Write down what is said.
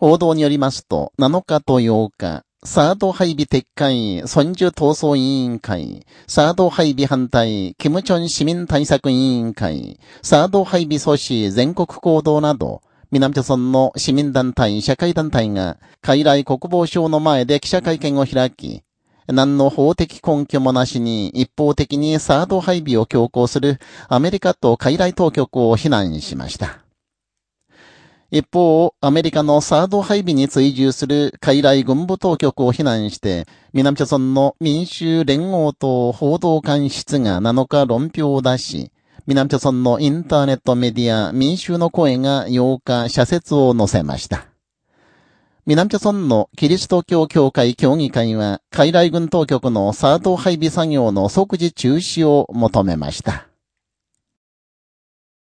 報道によりますと、7日と8日、サード配備撤回、孫樹闘争委員会、サード配備反対、キムチョン市民対策委員会、サード配備阻止全国行動など、南朝村の市民団体、社会団体が、海来国防省の前で記者会見を開き、何の法的根拠もなしに一方的にサード配備を強行するアメリカと海来当局を非難しました。一方、アメリカのサード配備に追従する海来軍部当局を非難して、南朝村の民衆連合党報道官室が7日論評を出し、南朝村のインターネットメディア民衆の声が8日社説を載せました。南朝村のキリスト教協会協議会は、海来軍当局のサード配備作業の即時中止を求めました。